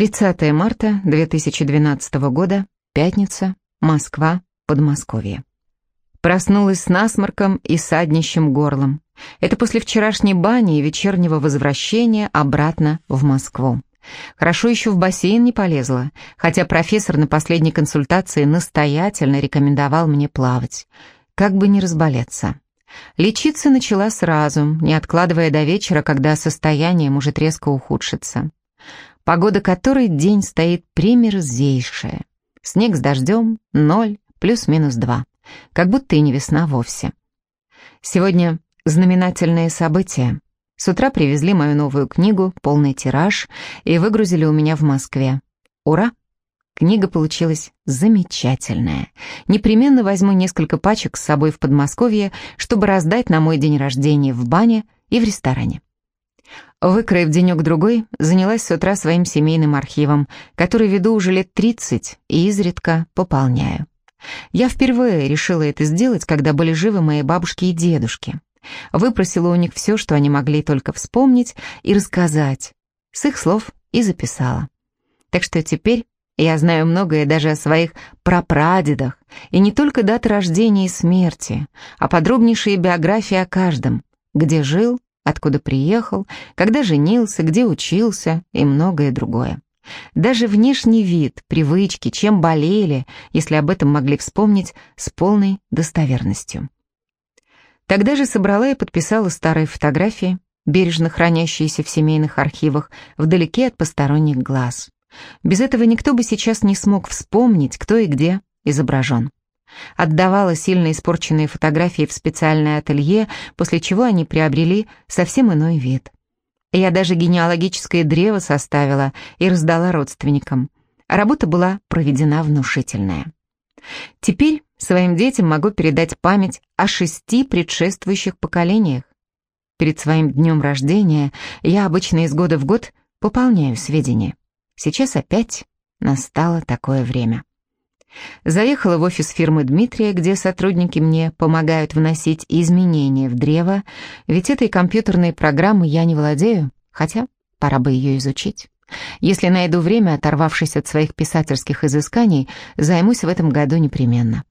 30 марта 2012 года, пятница, Москва, Подмосковье. Проснулась с насморком и саднищем горлом. Это после вчерашней бани и вечернего возвращения обратно в Москву. Хорошо еще в бассейн не полезла, хотя профессор на последней консультации настоятельно рекомендовал мне плавать. Как бы не разболеться. Лечиться начала сразу, не откладывая до вечера, когда состояние может резко ухудшиться. Погода которой день стоит примерзейшая. Снег с дождем, ноль, плюс-минус два. Как будто и не весна вовсе. Сегодня знаменательные события. С утра привезли мою новую книгу, полный тираж, и выгрузили у меня в Москве. Ура! Книга получилась замечательная. Непременно возьму несколько пачек с собой в Подмосковье, чтобы раздать на мой день рождения в бане и в ресторане. Выкроив денек-другой, занялась с утра своим семейным архивом, который веду уже лет 30 и изредка пополняю. Я впервые решила это сделать, когда были живы мои бабушки и дедушки. Выпросила у них все, что они могли только вспомнить и рассказать. С их слов и записала. Так что теперь я знаю многое даже о своих прапрадедах, и не только даты рождения и смерти, а подробнейшие биографии о каждом, где жил, откуда приехал, когда женился, где учился и многое другое. Даже внешний вид, привычки, чем болели, если об этом могли вспомнить с полной достоверностью. Тогда же собрала и подписала старые фотографии, бережно хранящиеся в семейных архивах, вдалеке от посторонних глаз. Без этого никто бы сейчас не смог вспомнить, кто и где изображен. Отдавала сильно испорченные фотографии в специальное ателье, после чего они приобрели совсем иной вид. Я даже генеалогическое древо составила и раздала родственникам. Работа была проведена внушительная. Теперь своим детям могу передать память о шести предшествующих поколениях. Перед своим днем рождения я обычно из года в год пополняю сведения. Сейчас опять настало такое время. Заехала в офис фирмы Дмитрия, где сотрудники мне помогают вносить изменения в древо, ведь этой компьютерной программы я не владею, хотя пора бы ее изучить. Если найду время, оторвавшись от своих писательских изысканий, займусь в этом году непременно.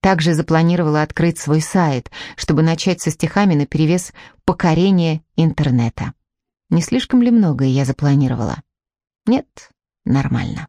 Также запланировала открыть свой сайт, чтобы начать со стихами на перевес покорения интернета. Не слишком ли многое я запланировала? Нет, нормально.